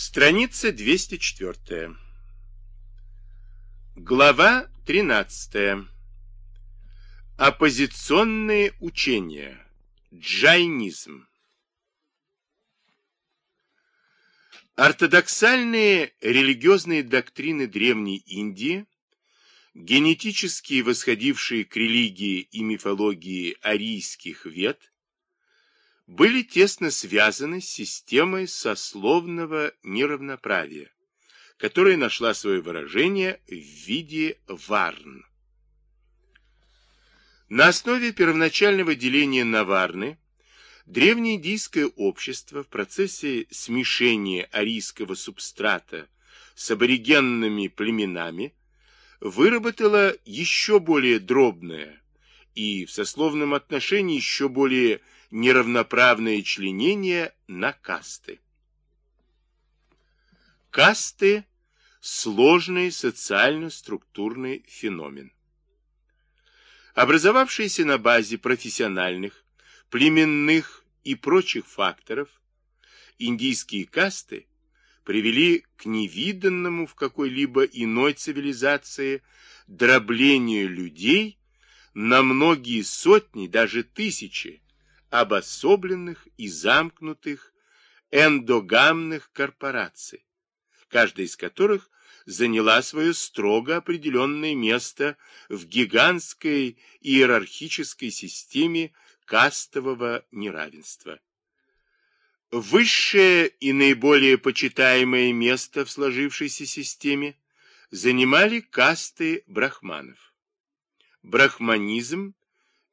Страница 204. Глава 13. Оппозиционные учения. Джайнизм. Ортодоксальные религиозные доктрины Древней Индии, генетически восходившие к религии и мифологии арийских вет, были тесно связаны с системой сословного неравноправия, которая нашла свое выражение в виде варн. На основе первоначального деления на варны древнеиндийское общество в процессе смешения арийского субстрата с аборигенными племенами выработало еще более дробное и в сословном отношении еще более неравноправное членение на касты. Касты – сложный социально-структурный феномен. Образовавшиеся на базе профессиональных, племенных и прочих факторов, индийские касты привели к невиданному в какой-либо иной цивилизации дроблению людей на многие сотни, даже тысячи обособленных и замкнутых эндогамных корпораций, каждая из которых заняла свое строго определенное место в гигантской иерархической системе кастового неравенства. Высшее и наиболее почитаемое место в сложившейся системе занимали касты брахманов. Брахманизм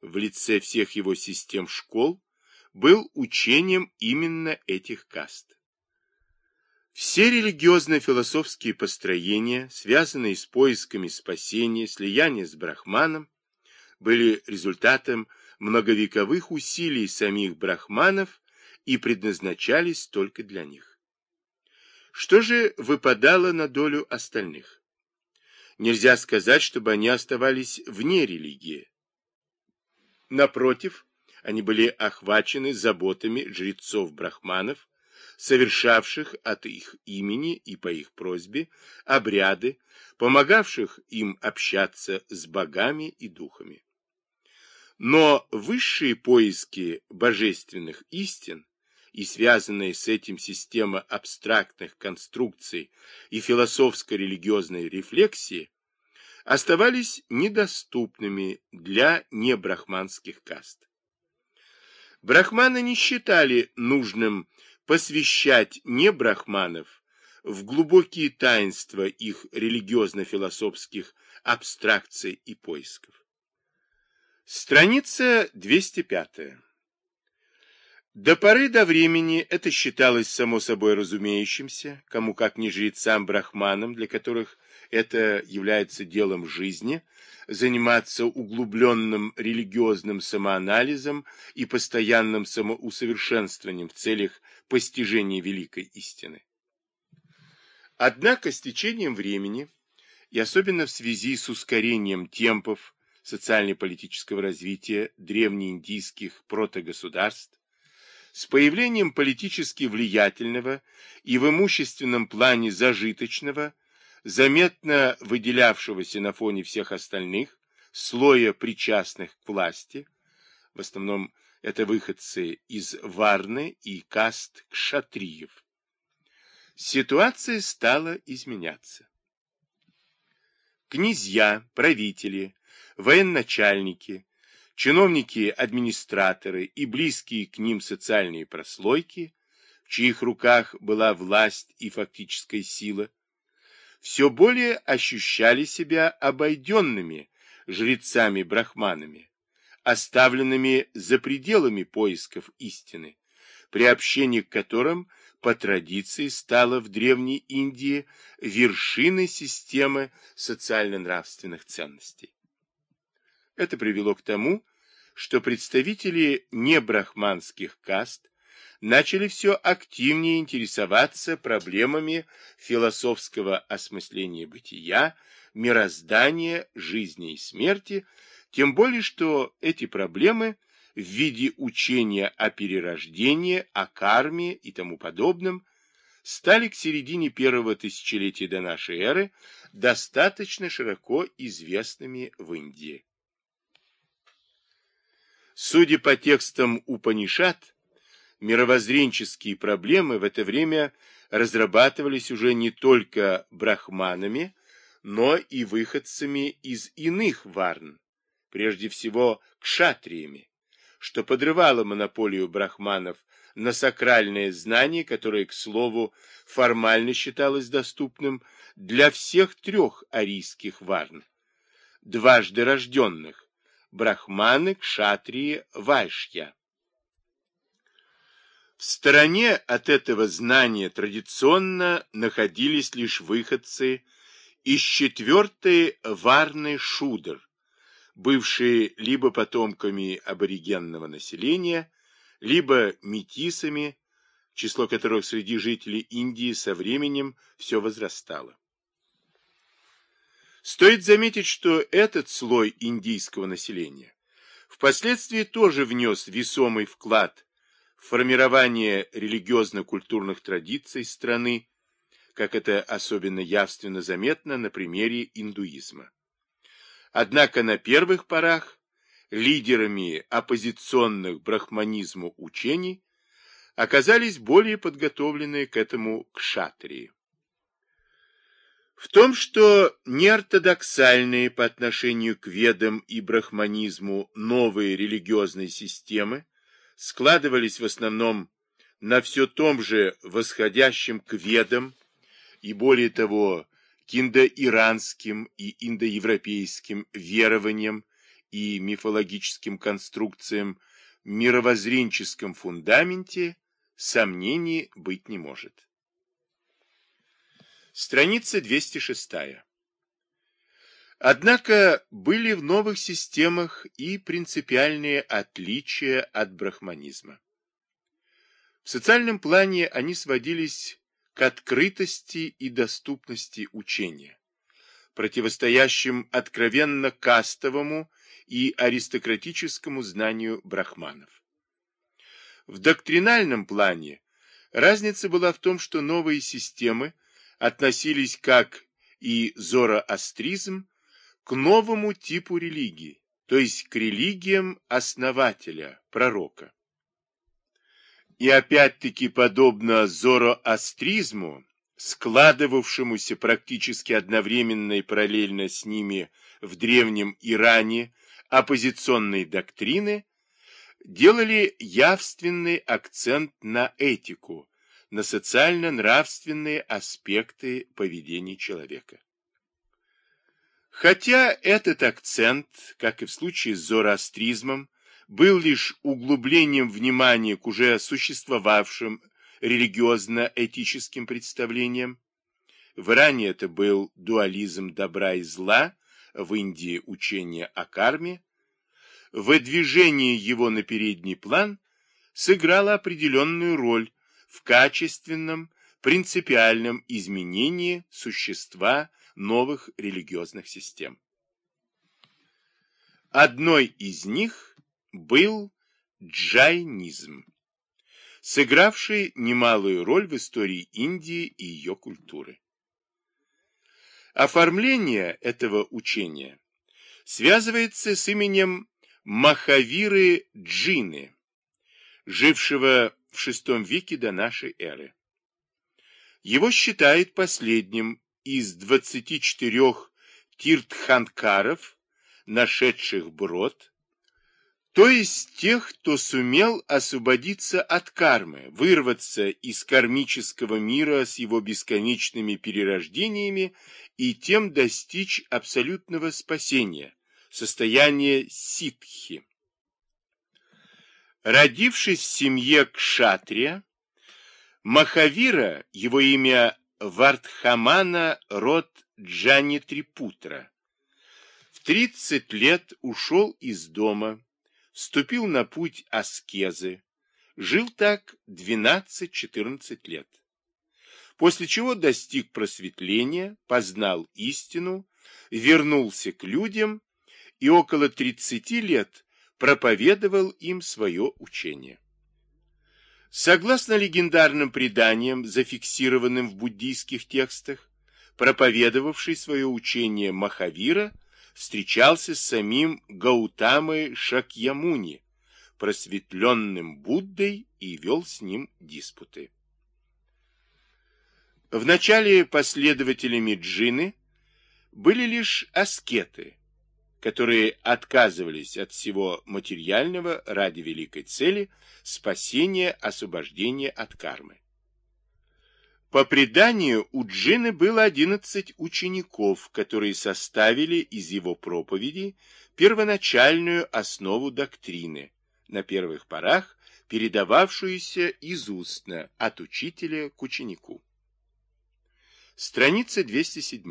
в лице всех его систем школ был учением именно этих каст. Все религиозно-философские построения, связанные с поисками спасения, слияния с брахманом, были результатом многовековых усилий самих брахманов и предназначались только для них. Что же выпадало на долю остальных? Нельзя сказать, чтобы они оставались вне религии. Напротив, они были охвачены заботами жрецов-брахманов, совершавших от их имени и по их просьбе обряды, помогавших им общаться с богами и духами. Но высшие поиски божественных истин и связанная с этим система абстрактных конструкций и философско-религиозной рефлексии оставались недоступными для небрахманских каст. Брахманы не считали нужным посвящать небрахманов в глубокие таинства их религиозно-философских абстракций и поисков. Страница 205. До поры до времени это считалось само собой разумеющимся, кому как не жрецам-брахманам, для которых это является делом жизни, заниматься углубленным религиозным самоанализом и постоянным самоусовершенствованием в целях постижения великой истины. Однако с течением времени, и особенно в связи с ускорением темпов социально-политического развития древнеиндийских протогосударств, с появлением политически влиятельного и в имущественном плане зажиточного заметно выделявшегошься на фоне всех остальных слоя причастных к власти, в основном это выходцы из Варны и каст кшатриев, ситуация стала изменяться. Князья, правители, военачальники, чиновники-администраторы и близкие к ним социальные прослойки, в чьих руках была власть и фактическая сила, все более ощущали себя обойденными жрецами-брахманами, оставленными за пределами поисков истины, при общении к которым по традиции стала в Древней Индии вершиной системы социально-нравственных ценностей. Это привело к тому, что представители небрахманских каст начали все активнее интересоваться проблемами философского осмысления бытия, мироздания, жизни и смерти, тем более что эти проблемы в виде учения о перерождении, о карме и тому подобном стали к середине первого тысячелетия до нашей эры достаточно широко известными в Индии. Судя по текстам Упанишат, мировоззренческие проблемы в это время разрабатывались уже не только брахманами, но и выходцами из иных варн, прежде всего кшатриями, что подрывало монополию брахманов на сакральное знание, которое, к слову, формально считалось доступным для всех трех арийских варн, дважды рожденных – брахманы, кшатрии, вайшья. В стороне от этого знания традиционно находились лишь выходцы из четвертой варны Шудр, бывшие либо потомками аборигенного населения, либо метисами, число которых среди жителей Индии со временем все возрастало. Стоит заметить, что этот слой индийского населения впоследствии тоже внес весомый вклад формирование религиозно-культурных традиций страны, как это особенно явственно заметно на примере индуизма. Однако на первых порах лидерами оппозиционных брахманизму учений оказались более подготовленные к этому кшатрии. В том, что неортодоксальные по отношению к ведам и брахманизму новые религиозные системы складывались в основном на все том же восходящем к ведам и более того к индоиранским и индоевропейским верованиям и мифологическим конструкциям мировоззренческом фундаменте сомнений быть не может. Страница 206. Однако были в новых системах и принципиальные отличия от брахманизма. В социальном плане они сводились к открытости и доступности учения, противостоящим откровенно кастовому и аристократическому знанию брахманов. В доктринальном плане разница была в том, что новые системы относились как и зороастризм к новому типу религии, то есть к религиям основателя, пророка. И опять-таки, подобно зороастризму, складывавшемуся практически одновременно и параллельно с ними в древнем Иране оппозиционные доктрины, делали явственный акцент на этику, на социально-нравственные аспекты поведения человека. Хотя этот акцент, как и в случае с зороастризмом, был лишь углублением внимания к уже существовавшим религиозно-этическим представлениям, в Иране это был дуализм добра и зла, в Индии учение о карме, выдвижение его на передний план сыграло определенную роль в качественном, принципиальном изменении существа новых религиозных систем. Одной из них был джайнизм, сыгравший немалую роль в истории Индии и ее культуры. Оформление этого учения связывается с именем Махавиры Джины, жившего в VI веке до нашей эры. Его считают последним из 24 тиртханкаров, нашедших брод, то есть тех, кто сумел освободиться от кармы, вырваться из кармического мира с его бесконечными перерождениями и тем достичь абсолютного спасения, состояния ситхи. Родившись в семье кшатрия, Махавира, его имя Вардхамана род Джани Трипутра. В 30 лет ушел из дома, вступил на путь аскезы, жил так 12-14 лет. После чего достиг просветления, познал истину, вернулся к людям и около 30 лет проповедовал им свое учение. Согласно легендарным преданиям, зафиксированным в буддийских текстах, проповедовавший свое учение Махавира встречался с самим Гаутамой Шакьямуни, просветленным Буддой, и вел с ним диспуты. Вначале последователями джины были лишь аскеты, которые отказывались от всего материального ради великой цели спасения, освобождения от кармы. По преданию, у Джины было 11 учеников, которые составили из его проповеди первоначальную основу доктрины, на первых порах передававшуюся из устно от учителя к ученику. Страница 207.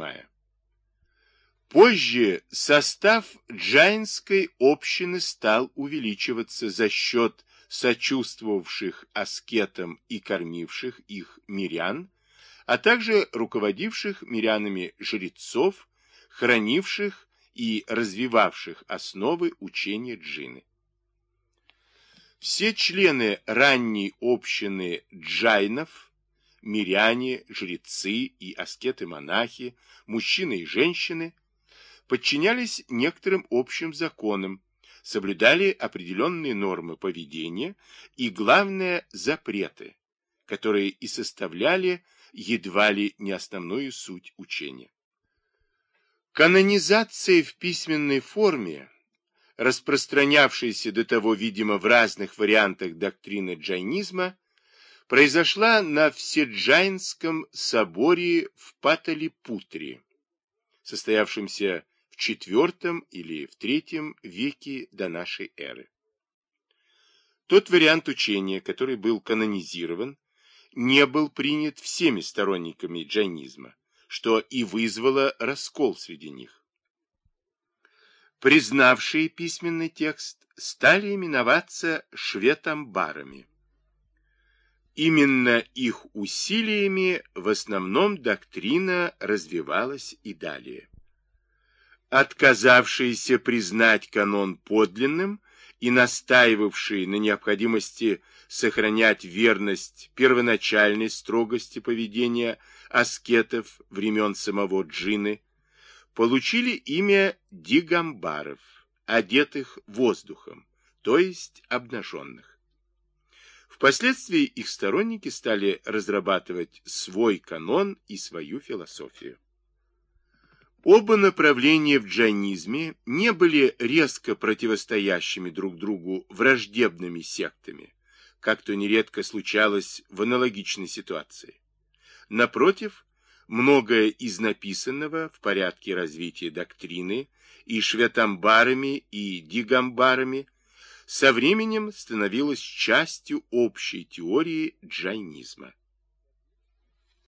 Позже состав джайнской общины стал увеличиваться за счет сочувствовавших аскетам и кормивших их мирян, а также руководивших мирянами жрецов, хранивших и развивавших основы учения джины. Все члены ранней общины джайнов, миряне, жрецы и аскеты-монахи, мужчины и женщины, подчинялись некоторым общим законам, соблюдали определенные нормы поведения и, главное, запреты, которые и составляли едва ли не основную суть учения. Канонизация в письменной форме, распространявшаяся до того, видимо, в разных вариантах доктрины джайнизма, произошла на Вседжайнском соборе в Паталипутре, состоявшемся в IV или в III веке до нашей эры. Тот вариант учения, который был канонизирован, не был принят всеми сторонниками джайнизма, что и вызвало раскол среди них. Признавшие письменный текст стали именоваться шветамбарами. Именно их усилиями в основном доктрина развивалась и далее отказавшиеся признать канон подлинным и настаивавшие на необходимости сохранять верность первоначальной строгости поведения аскетов времен самого Джины, получили имя дигамбаров, одетых воздухом, то есть обнаженных. Впоследствии их сторонники стали разрабатывать свой канон и свою философию. Оба направления в джайнизме не были резко противостоящими друг другу враждебными сектами, как то нередко случалось в аналогичной ситуации. Напротив, многое из написанного в порядке развития доктрины и шветамбарами, и дигамбарами со временем становилось частью общей теории джайнизма.